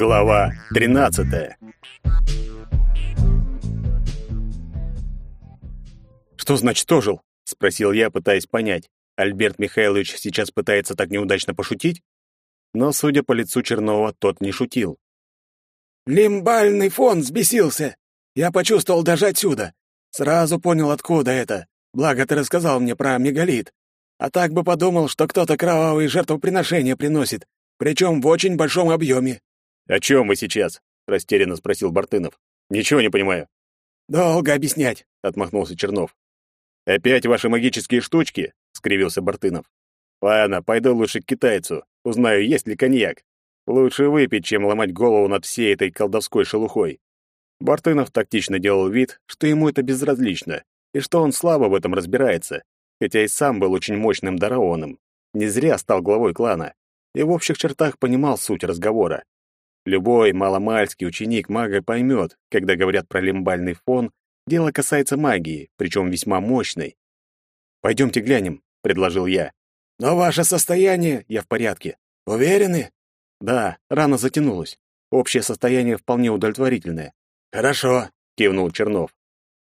Глава 13. Что значит ожил? спросил я, пытаясь понять. Альберт Михайлович сейчас пытается так неудачно пошутить? Но, судя по лицу Чернова, тот не шутил. Лимбальный фон взбесился. Я почувствовал даже отсюда. Сразу понял, откуда это. Благо ты рассказал мне про мегалит. А так бы подумал, что кто-то кровавые жертвоприношения приносит, причем в очень большом объеме. «О чем мы сейчас?» — растерянно спросил Бартынов. «Ничего не понимаю». «Долго объяснять», — отмахнулся Чернов. «Опять ваши магические штучки?» — скривился Бартынов. «Ладно, пойду лучше к китайцу, узнаю, есть ли коньяк. Лучше выпить, чем ломать голову над всей этой колдовской шелухой». Бартынов тактично делал вид, что ему это безразлично, и что он слабо в этом разбирается, хотя и сам был очень мощным дараоном. Не зря стал главой клана и в общих чертах понимал суть разговора. Любой маломальский ученик мага поймет, когда говорят про лимбальный фон, дело касается магии, причем весьма мощной. «Пойдемте глянем», — предложил я. «Но ваше состояние, я в порядке. Уверены?» «Да, рана затянулась. Общее состояние вполне удовлетворительное». «Хорошо», — кивнул Чернов.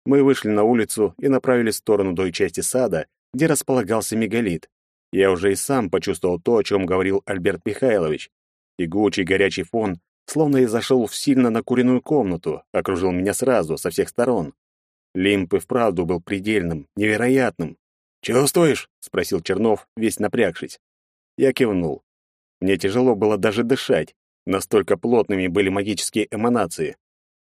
Мы вышли на улицу и направились в сторону той части сада, где располагался мегалит. Я уже и сам почувствовал то, о чем говорил Альберт Михайлович. Тягучий горячий фон словно и зашел в сильно накуренную комнату, окружил меня сразу, со всех сторон. Лимп и вправду был предельным, невероятным. «Чувствуешь?» — спросил Чернов, весь напрягшись. Я кивнул. Мне тяжело было даже дышать, настолько плотными были магические эманации.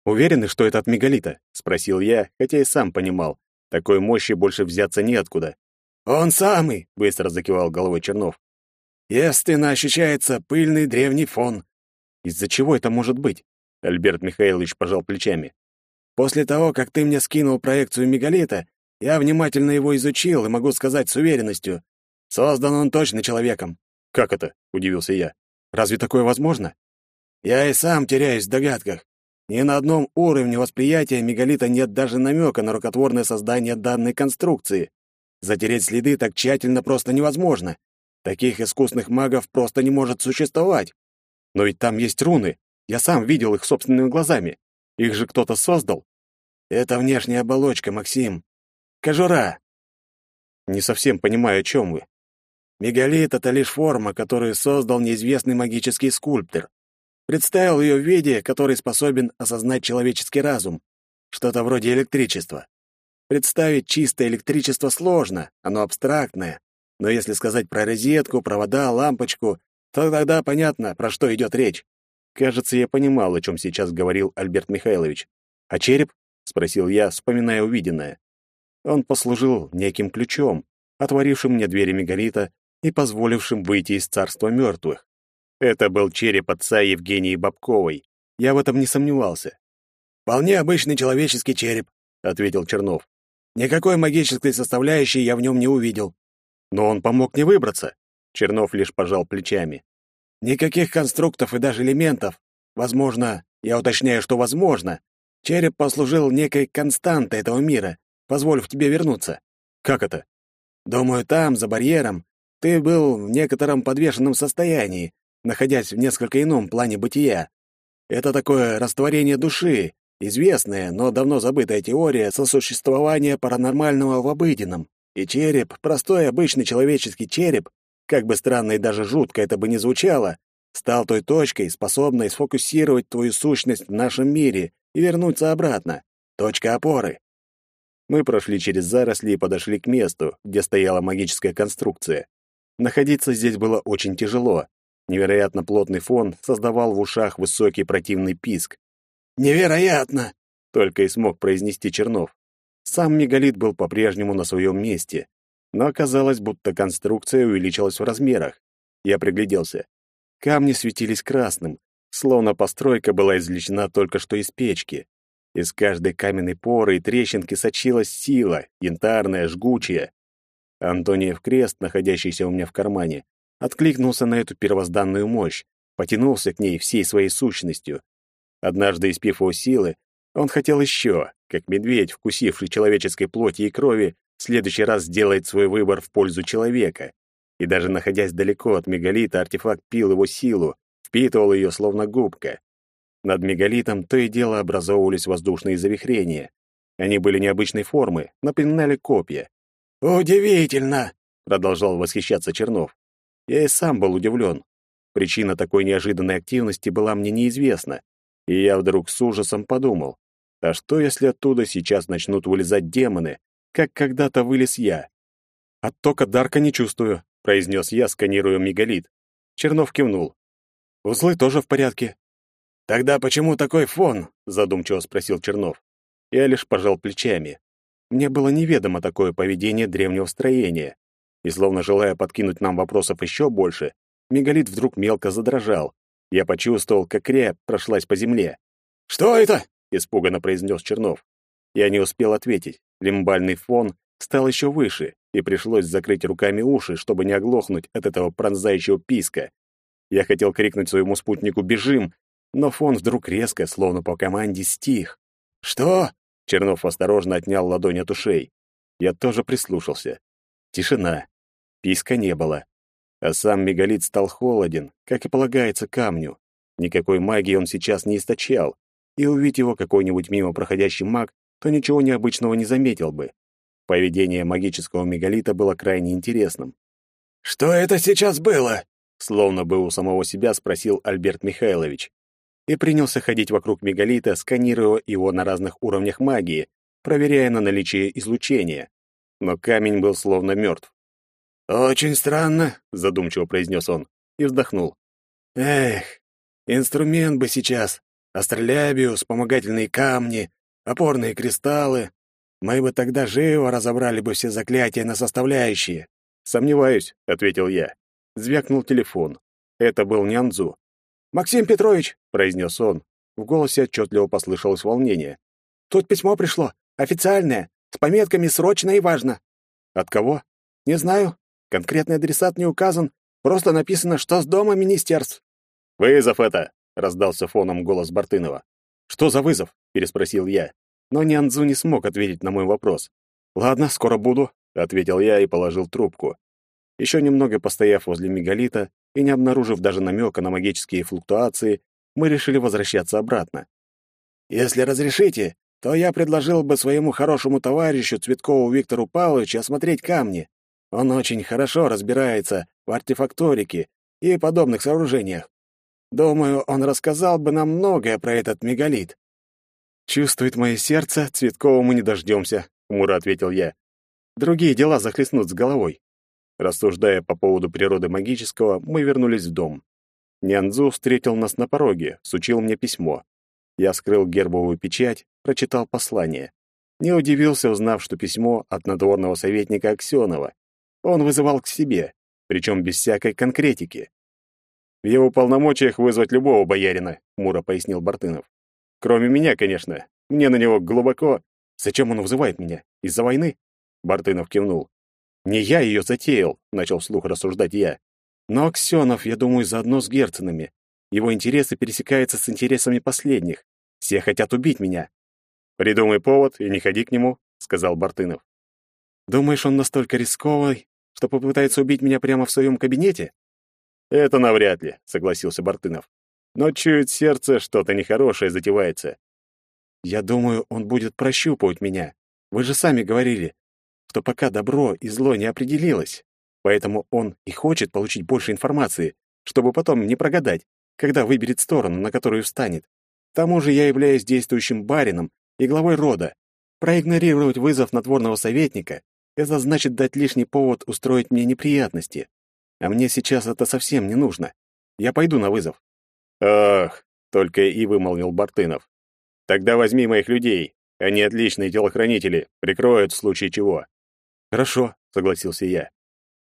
«Уверены, что это от мегалита?» — спросил я, хотя и сам понимал. Такой мощи больше взяться неоткуда. «Он самый!» — быстро закивал головой Чернов. «Естественно, ощущается пыльный древний фон. Из-за чего это может быть? Альберт Михайлович пожал плечами. После того, как ты мне скинул проекцию мегалита, я внимательно его изучил и могу сказать с уверенностью, создан он точно человеком. Как это? удивился я. Разве такое возможно? Я и сам теряюсь в догадках. Ни на одном уровне восприятия мегалита нет даже намека на рукотворное создание данной конструкции. Затереть следы так тщательно просто невозможно. Таких искусных магов просто не может существовать. Но ведь там есть руны. Я сам видел их собственными глазами. Их же кто-то создал. Это внешняя оболочка, Максим. Кожура. Не совсем понимаю, о чем вы. Мегалит — это лишь форма, которую создал неизвестный магический скульптор. Представил ее в виде, который способен осознать человеческий разум. Что-то вроде электричества. Представить чистое электричество сложно, оно абстрактное. Но если сказать про розетку, провода, лампочку, то тогда понятно, про что идет речь. Кажется, я понимал, о чем сейчас говорил Альберт Михайлович. «А череп?» — спросил я, вспоминая увиденное. Он послужил неким ключом, отворившим мне двери мегалита и позволившим выйти из царства мертвых. Это был череп отца Евгении Бабковой. Я в этом не сомневался. «Вполне обычный человеческий череп», — ответил Чернов. «Никакой магической составляющей я в нем не увидел». «Но он помог мне выбраться», Чернов лишь пожал плечами. Никаких конструктов и даже элементов. Возможно, я уточняю, что возможно. Череп послужил некой константой этого мира, позволив тебе вернуться. Как это? Думаю, там, за барьером, ты был в некотором подвешенном состоянии, находясь в несколько ином плане бытия. Это такое растворение души, известная, но давно забытая теория сосуществования паранормального в обыденном. И череп, простой обычный человеческий череп, как бы странно и даже жутко это бы ни звучало, стал той точкой, способной сфокусировать твою сущность в нашем мире и вернуться обратно. Точка опоры. Мы прошли через заросли и подошли к месту, где стояла магическая конструкция. Находиться здесь было очень тяжело. Невероятно плотный фон создавал в ушах высокий противный писк. «Невероятно!» — только и смог произнести Чернов. Сам мегалит был по-прежнему на своем месте, но оказалось, будто конструкция увеличилась в размерах. Я пригляделся. Камни светились красным, словно постройка была извлечена только что из печки. Из каждой каменной поры и трещинки сочилась сила, янтарная, жгучая. Антониев крест, находящийся у меня в кармане, откликнулся на эту первозданную мощь, потянулся к ней всей своей сущностью. Однажды, испив его силы, он хотел еще, как медведь, вкусивший человеческой плоти и крови, в следующий раз сделает свой выбор в пользу человека. И даже находясь далеко от мегалита, артефакт пил его силу, впитывал ее словно губка. Над мегалитом то и дело образовывались воздушные завихрения. Они были необычной формы, напоминали копья. «Удивительно!» — продолжал восхищаться Чернов. Я и сам был удивлен. Причина такой неожиданной активности была мне неизвестна, и я вдруг с ужасом подумал, а что, если оттуда сейчас начнут вылезать демоны, как когда-то вылез я? «Оттока Дарка не чувствую», — произнес я, сканируя мегалит. Чернов кивнул. «Узлы тоже в порядке». «Тогда почему такой фон?» — задумчиво спросил Чернов. Я лишь пожал плечами. Мне было неведомо такое поведение древнего строения. И словно желая подкинуть нам вопросов еще больше, мегалит вдруг мелко задрожал. Я почувствовал, как рябь прошлась по земле. «Что это?» — испуганно произнес Чернов. Я не успел ответить. Лимбальный фон стал еще выше, и пришлось закрыть руками уши, чтобы не оглохнуть от этого пронзающего писка. Я хотел крикнуть своему спутнику «Бежим!», но фон вдруг резко, словно по команде, стих. «Что?» — Чернов осторожно отнял ладонь от ушей. Я тоже прислушался. Тишина. Писка не было. А сам мегалит стал холоден, как и полагается камню. Никакой магии он сейчас не источал, и увидеть его какой-нибудь мимо проходящий маг, то ничего необычного не заметил бы. Поведение магического мегалита было крайне интересным. «Что это сейчас было?» Словно бы у самого себя спросил Альберт Михайлович. И принялся ходить вокруг мегалита, сканируя его на разных уровнях магии, проверяя на наличие излучения. Но камень был словно мертв. «Очень странно», — задумчиво произнес он и вздохнул. «Эх, инструмент бы сейчас, астролябию, вспомогательные камни, опорные кристаллы. Мы бы тогда живо разобрали бы все заклятия на составляющие». «Сомневаюсь», — ответил я. Звякнул телефон. Это был Нянзу. «Максим Петрович», — произнес он. В голосе отчетливо послышалось волнение. «Тут письмо пришло, официальное, с пометками «срочно» и «важно». «От кого?» «Не знаю. Конкретный адресат не указан. Просто написано, что с дома министерств». «Вызов это!» — раздался фоном голос Бартынова. «Что за вызов?» — переспросил я. Но Нянзу не смог ответить на мой вопрос. «Ладно, скоро буду», — ответил я и положил трубку. Еще немного постояв возле мегалита и не обнаружив даже намека на магические флуктуации, мы решили возвращаться обратно. «Если разрешите, то я предложил бы своему хорошему товарищу Цветкову Виктору Павловичу осмотреть камни. Он очень хорошо разбирается в артефакторике и подобных сооружениях. Думаю, он рассказал бы нам многое про этот мегалит. «Чувствует мое сердце, Цветкова мы не дождемся», — хмуро ответил я. «Другие дела захлестнут с головой». Рассуждая по поводу природы магического, мы вернулись в дом. Нянзу встретил нас на пороге, сучил мне письмо. Я вскрыл гербовую печать, прочитал послание. Не удивился, узнав, что письмо от надворного советника Аксенова. Он вызывал к себе, причем без всякой конкретики. «В его полномочиях вызвать любого боярина», — хмуро пояснил Бартынов. «Кроме меня, конечно. Мне на него глубоко...» «Зачем он вызывает меня? Из-за войны?» Бартынов кивнул. «Не я ее затеял», — начал вслух рассуждать я. «Но Аксенов, я думаю, заодно с Герценами. Его интересы пересекаются с интересами последних. Все хотят убить меня». «Придумай повод и не ходи к нему», — сказал Бартынов. «Думаешь, он настолько рисковый, что попытается убить меня прямо в своем кабинете?» «Это навряд ли», — согласился Бартынов. «Но чует сердце, что-то нехорошее затевается». «Я думаю, он будет прощупывать меня. Вы же сами говорили, что пока добро и зло не определилось. Поэтому он и хочет получить больше информации, чтобы потом не прогадать, когда выберет сторону, на которую встанет. К тому же я являюсь действующим барином и главой рода. Проигнорировать вызов надворного советника это значит дать лишний повод устроить мне неприятности. А мне сейчас это совсем не нужно. Я пойду на вызов. Ах, только и вымолвил Бартынов. Тогда возьми моих людей. Они отличные телохранители, прикроют в случае чего. Хорошо, согласился я.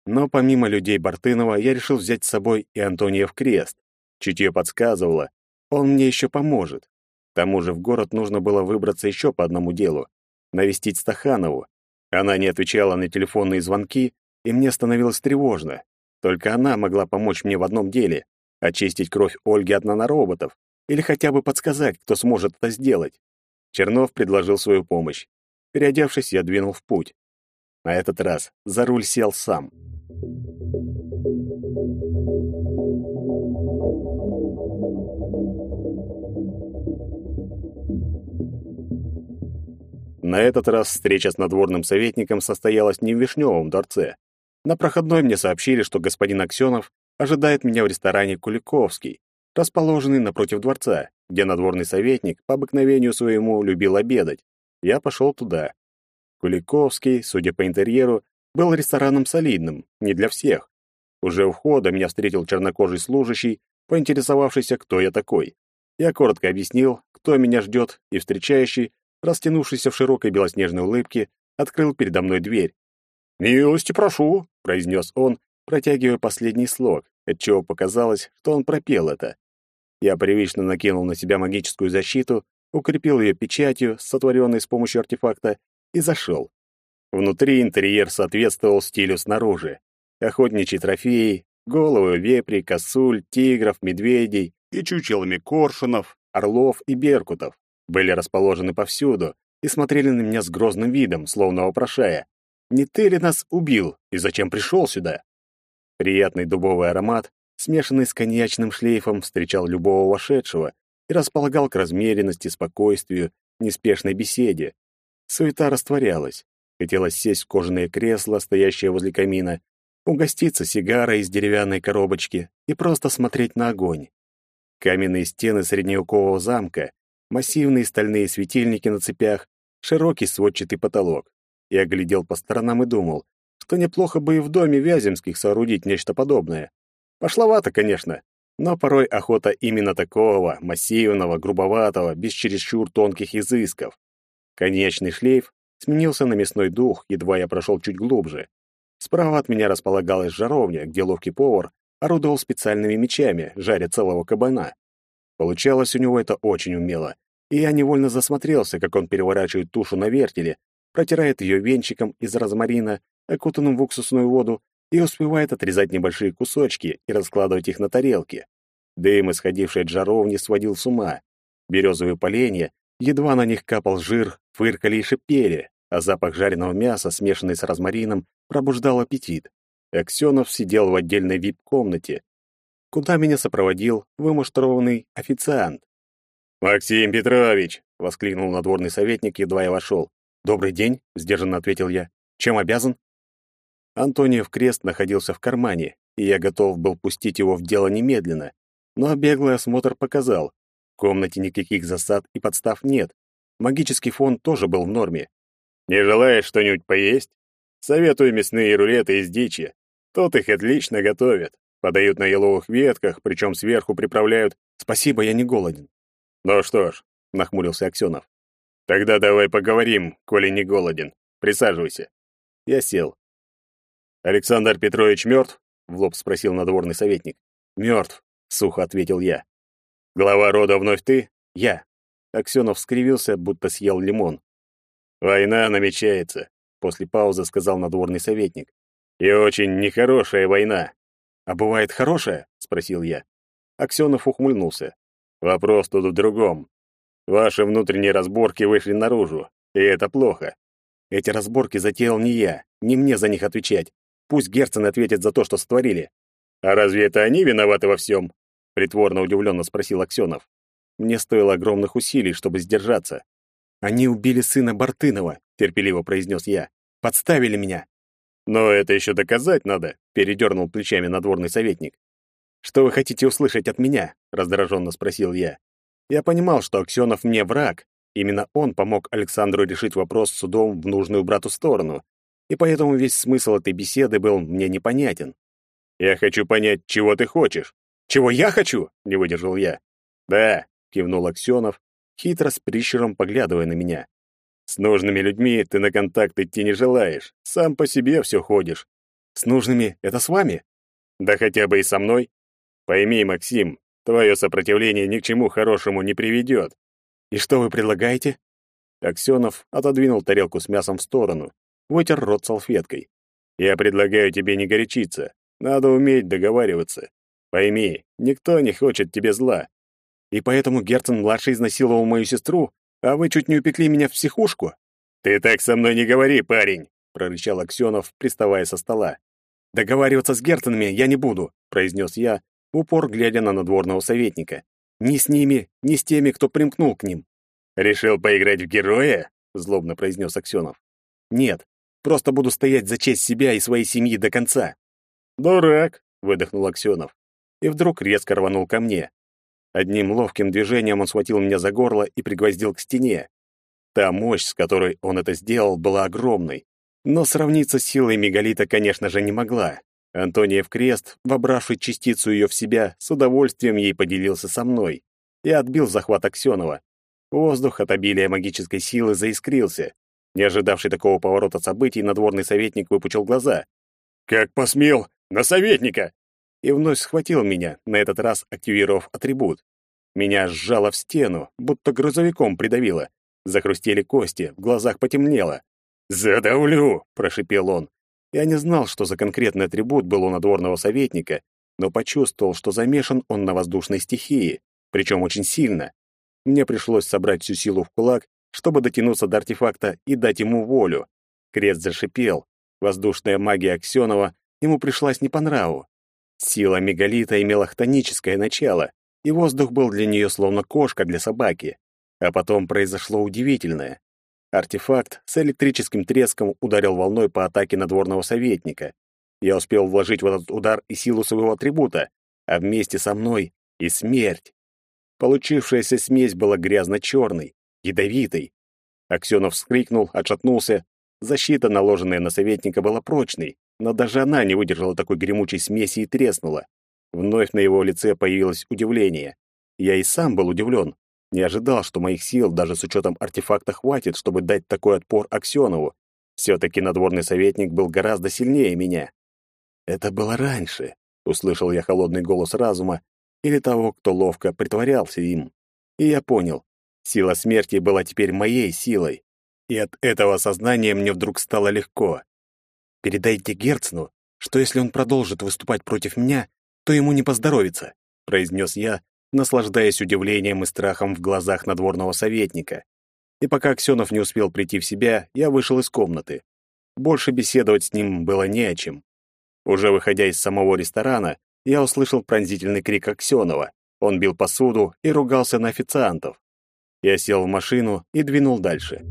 Но помимо людей Бартынова, я решил взять с собой и Антония в крест. Чутье подсказывало, он мне еще поможет. К тому же в город нужно было выбраться еще по одному делу — навестить Стаханову, она не отвечала на телефонные звонки, и мне становилось тревожно. Только она могла помочь мне в одном деле — очистить кровь Ольги от нанороботов или хотя бы подсказать, кто сможет это сделать. Чернов предложил свою помощь. Переодевшись, я двинул в путь. На этот раз за руль сел сам. На этот раз встреча с надворным советником состоялась не в Вишневом дворце, на проходной мне сообщили, что господин Аксенов ожидает меня в ресторане «Куликовский», расположенный напротив дворца, где надворный советник по обыкновению своему любил обедать. Я пошел туда. Куликовский, судя по интерьеру, был рестораном солидным, не для всех. Уже у входа меня встретил чернокожий служащий, поинтересовавшийся, кто я такой. Я коротко объяснил, кто меня ждет, и встречающий, растянувшийся в широкой белоснежной улыбке, открыл передо мной дверь. «Милости прошу», — произнес он, протягивая последний слог, отчего показалось, что он пропел это. Я привычно накинул на себя магическую защиту, укрепил ее печатью, сотворенной с помощью артефакта, и зашел. Внутри интерьер соответствовал стилю снаружи. Охотничьи трофеи, головы вепри, косуль, тигров, медведей и чучелами коршунов, орлов и беркутов были расположены повсюду и смотрели на меня с грозным видом, словно вопрошая, «Не ты ли нас убил и зачем пришел сюда?» Приятный дубовый аромат, смешанный с коньячным шлейфом, встречал любого вошедшего и располагал к размеренности, спокойствию, неспешной беседе. Суета растворялась. Хотелось сесть в кожаное кресло, стоящее возле камина, угоститься сигарой из деревянной коробочки и просто смотреть на огонь. Каменные стены средневекового замка, массивные стальные светильники на цепях, широкий сводчатый потолок. Я глядел по сторонам и думал, что неплохо бы и в доме Вяземских соорудить нечто подобное. Пошловато, конечно, но порой охота именно такого, массивного, грубоватого, без чересчур тонких изысков. Конечный шлейф сменился на мясной дух, едва я прошел чуть глубже. Справа от меня располагалась жаровня, где ловкий повар орудовал специальными мечами, жаря целого кабана. Получалось у него это очень умело, и я невольно засмотрелся, как он переворачивает тушу на вертеле, протирает ее венчиком из розмарина, окутанным в уксусную воду, и успевает отрезать небольшие кусочки и раскладывать их на тарелке. Дым, исходивший от жаровни, сводил с ума. Березовые поленья, едва на них капал жир, фыркали и шипели, а запах жареного мяса, смешанный с розмарином, пробуждал аппетит. Аксенов сидел в отдельной вип-комнате, куда меня сопроводил вымуштрованный официант. «Максим Петрович!» — воскликнул надворный советник, едва я вошел. «Добрый день», — сдержанно ответил я. «Чем обязан?» Антониев крест находился в кармане, и я готов был пустить его в дело немедленно. Но беглый осмотр показал, в комнате никаких засад и подстав нет. Магический фон тоже был в норме. «Не желаешь что-нибудь поесть? Советую мясные рулеты из дичи. Тут их отлично готовят. Подают на еловых ветках, причем сверху приправляют «Спасибо, я не голоден». «Ну что ж», — нахмурился Аксенов. «Тогда давай поговорим, коли не голоден. Присаживайся». Я сел. «Александр Петрович мертв?» — в лоб спросил надворный советник. «Мертв», — сухо ответил я. «Глава рода вновь ты?» «Я». Аксенов скривился, будто съел лимон. «Война намечается», — после паузы сказал надворный советник. «И очень нехорошая война». «А бывает хорошая?» — спросил я. Аксенов ухмыльнулся. «Вопрос тут в другом. Ваши внутренние разборки вышли наружу, и это плохо. Эти разборки затеял не я, не мне за них отвечать. Пусть Герцен ответит за то, что сотворили. А разве это они виноваты во всем? притворно удивленно спросил Аксенов. Мне стоило огромных усилий, чтобы сдержаться. Они убили сына Бартынова, терпеливо произнес я. Подставили меня. Но это еще доказать надо, передернул плечами надворный советник. Что вы хотите услышать от меня? раздраженно спросил я. Я понимал, что Аксенов мне враг. Именно он помог Александру решить вопрос с судом в нужную брату сторону, и поэтому весь смысл этой беседы был мне непонятен. Я хочу понять, чего ты хочешь. «Чего я хочу?» — не выдержал я. «Да», — кивнул Аксенов, хитро с прищуром поглядывая на меня. «С нужными людьми ты на контакт идти не желаешь, сам по себе все ходишь. С нужными — это с вами? Да хотя бы и со мной. Пойми, Максим, твое сопротивление ни к чему хорошему не приведет. И что вы предлагаете?» Аксенов отодвинул тарелку с мясом в сторону, вытер рот салфеткой. «Я предлагаю тебе не горячиться. Надо уметь договариваться. Пойми, никто не хочет тебе зла. И поэтому Герцен-младший изнасиловал мою сестру, а вы чуть не упекли меня в психушку? Ты так со мной не говори, парень, прорычал Аксенов, приставая со стола. Договариваться с Герценами я не буду, произнес я, упор глядя на надворного советника. Ни с ними, ни с теми, кто примкнул к ним. Решил поиграть в героя? злобно произнес Аксенов. Нет, просто буду стоять за честь себя и своей семьи до конца. Дурак, выдохнул Аксенов. И вдруг резко рванул ко мне. Одним ловким движением он схватил меня за горло и пригвоздил к стене. Та мощь, с которой он это сделал, была огромной. Но сравниться с силой мегалита, конечно же, не могла. Антониев крест, вобравший частицу ее в себя, с удовольствием ей поделился со мной. и отбил захват Аксенова. Воздух от обилия магической силы заискрился. Не ожидавший такого поворота событий, надворный советник выпучил глаза. «Как посмел! На советника!» И вновь схватил меня, на этот раз активировав атрибут. Меня сжало в стену, будто грузовиком придавило. Захрустели кости, в глазах потемнело. «Задавлю!» — прошипел он. Я не знал, что за конкретный атрибут был у надворного советника, но почувствовал, что замешан он на воздушной стихии, причем очень сильно. Мне пришлось собрать всю силу в кулак, чтобы дотянуться до артефакта и дать ему волю. Крест зашипел. Воздушная магия Аксенова ему пришлась не по нраву. Сила мегалита имела хтоническое начало, и воздух был для нее словно кошка для собаки. А потом произошло удивительное. Артефакт с электрическим треском ударил волной по атаке надворного советника. Я успел вложить в этот удар и силу своего атрибута, а вместе со мной и смерть. Получившаяся смесь была грязно-черной, ядовитой. Аксенов вскрикнул, отшатнулся. Защита, наложенная на советника, была прочной, но даже она не выдержала такой гремучей смеси и треснула. Вновь на его лице появилось удивление. Я и сам был удивлен. Не ожидал, что моих сил даже с учетом артефакта хватит, чтобы дать такой отпор Аксенову. Все-таки надворный советник был гораздо сильнее меня. «Это было раньше», — услышал я холодный голос разума, или того, кто ловко притворялся им. И я понял, сила смерти была теперь моей силой. И от этого осознания мне вдруг стало легко. «Передайте Герцну, что если он продолжит выступать против меня, то ему не поздоровится», — произнес я, наслаждаясь удивлением и страхом в глазах надворного советника. И пока Аксенов не успел прийти в себя, я вышел из комнаты. Больше беседовать с ним было не о чем. Уже выходя из самого ресторана, я услышал пронзительный крик Аксенова. Он бил посуду и ругался на официантов. Я сел в машину и двинул дальше.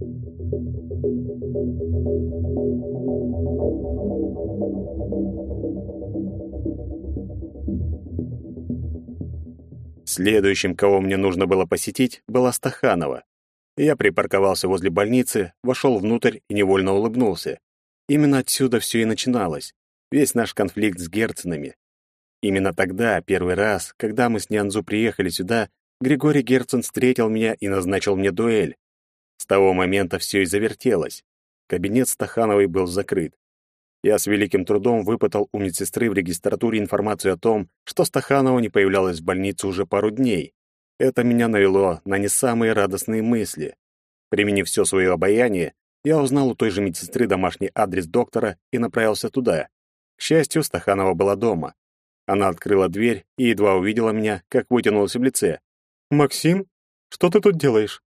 Следующим, кого мне нужно было посетить, была Стаханова. Я припарковался возле больницы, вошел внутрь и невольно улыбнулся. Именно отсюда все и начиналось. Весь наш конфликт с Герценами. Именно тогда, первый раз, когда мы с Нянзу приехали сюда, Григорий Герцен встретил меня и назначил мне дуэль. С того момента все и завертелось. Кабинет Стахановой был закрыт. Я с великим трудом выпытал у медсестры в регистратуре информацию о том, что Стаханова не появлялась в больнице уже пару дней. Это меня навело на не самые радостные мысли. Применив все свое обаяние, я узнал у той же медсестры домашний адрес доктора и направился туда. К счастью, Стаханова была дома. Она открыла дверь и едва увидела меня, как вытянулась в лице. «Максим, что ты тут делаешь?»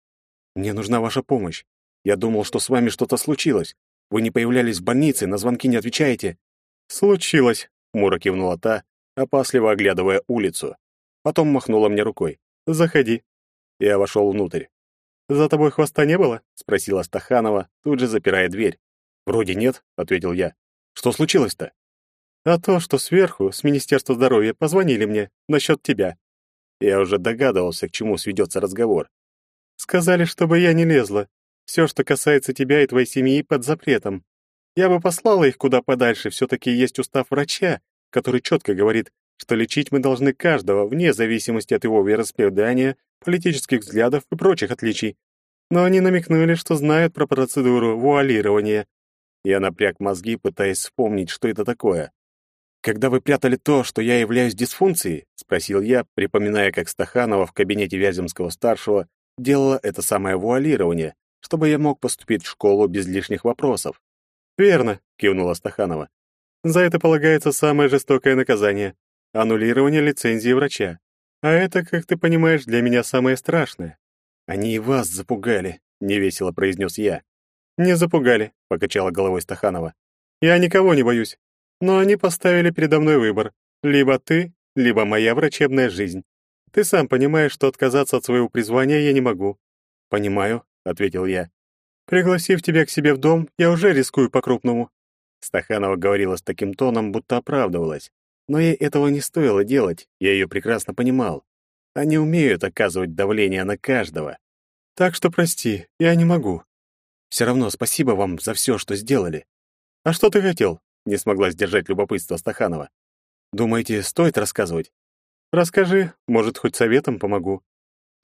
«Мне нужна ваша помощь. Я думал, что с вами что-то случилось. Вы не появлялись в больнице, на звонки не отвечаете». «Случилось», — хмуро кивнула та, опасливо оглядывая улицу. Потом махнула мне рукой. «Заходи». Я вошел внутрь. «За тобой хвоста не было?» — спросила Стаханова, тут же запирая дверь. «Вроде нет», — ответил я. «Что случилось-то?» «А то, что сверху, с Министерства здоровья, позвонили мне насчет тебя». Я уже догадывался, к чему сведется разговор. «Сказали, чтобы я не лезла, все, что касается тебя и твоей семьи, под запретом. Я бы послала их куда подальше, все-таки есть устав врача, который четко говорит, что лечить мы должны каждого, вне зависимости от его вероисповедания, политических взглядов и прочих отличий. Но они намекнули, что знают про процедуру вуалирования. Я напряг мозги, пытаясь вспомнить, что это такое. «Когда вы прятали то, что я являюсь дисфункцией?» — спросил я, припоминая, как Стаханова в кабинете Вяземского-старшего делала это самое вуалирование, чтобы я мог поступить в школу без лишних вопросов. «Верно», — кивнула Стаханова. «За это полагается самое жестокое наказание — аннулирование лицензии врача. А это, как ты понимаешь, для меня самое страшное». «Они и вас запугали», — невесело произнес я. «Не запугали», — покачала головой Стаханова. «Я никого не боюсь. Но они поставили передо мной выбор. Либо ты, либо моя врачебная жизнь. Ты сам понимаешь, что отказаться от своего призвания я не могу». «Понимаю», ответил я. Пригласив тебя к себе в дом, я уже рискую по-крупному. Стаханова говорила с таким тоном, будто оправдывалась. Но ей этого не стоило делать, я ее прекрасно понимал. Они умеют оказывать давление на каждого. Так что прости, я не могу. Все равно спасибо вам за все, что сделали. А что ты хотел? Не смогла сдержать любопытство Стаханова. Думаете, стоит рассказывать? Расскажи, может, хоть советом помогу.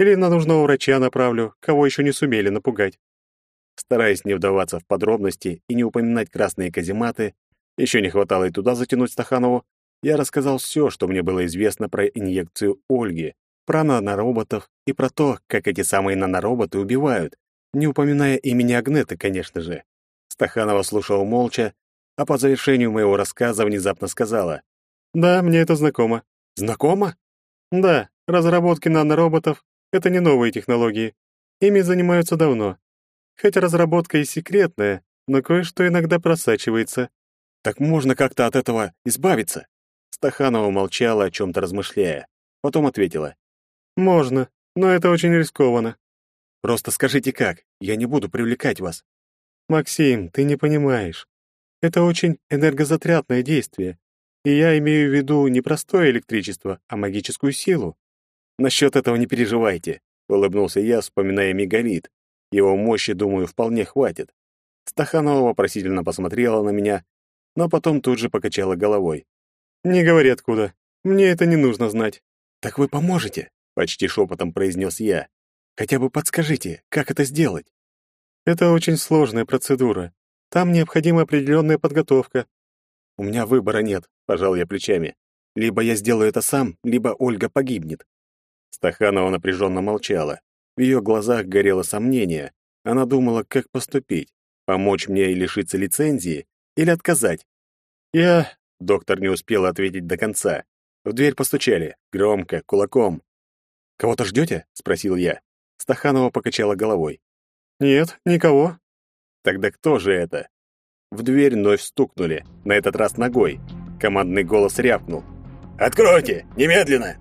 Или на нужного врача направлю, кого еще не сумели напугать. Стараясь не вдаваться в подробности и не упоминать красные казематы, еще не хватало и туда затянуть Стаханову, я рассказал все, что мне было известно про инъекцию Ольги, про нанороботов и про то, как эти самые нанороботы убивают, не упоминая имени Агнеты, конечно же. Стаханова слушала молча, а по завершению моего рассказа внезапно сказала. «Да, мне это знакомо». «Знакомо?» «Да, разработки нанороботов — это не новые технологии. Ими занимаются давно. Хоть разработка и секретная, но кое-что иногда просачивается. Так можно как-то от этого избавиться?» Стаханова молчала, о чем-то размышляя. Потом ответила. «Можно, но это очень рискованно. Просто скажите как, я не буду привлекать вас». «Максим, ты не понимаешь. Это очень энергозатрятное действие, и я имею в виду не простое электричество, а магическую силу. Насчет этого не переживайте, улыбнулся я, вспоминая мегалит. Его мощи, думаю, вполне хватит. Стаханова вопросительно посмотрела на меня, но потом тут же покачала головой. «Не говори откуда. Мне это не нужно знать». «Так вы поможете?» — почти шепотом произнес я. «Хотя бы подскажите, как это сделать?» «Это очень сложная процедура. Там необходима определенная подготовка». «У меня выбора нет», — пожал я плечами. «Либо я сделаю это сам, либо Ольга погибнет». Стаханова напряженно молчала. В ее глазах горело сомнение. Она думала, как поступить. Помочь мне и лишиться лицензии или отказать? Я Доктор не успел ответить до конца. В дверь постучали, громко, кулаком. «Кого-то ждете?» — спросил я. Стаханова покачала головой. «Нет, никого». «Тогда кто же это?» В дверь вновь стукнули, на этот раз ногой. Командный голос рявкнул. «Откройте! Немедленно!»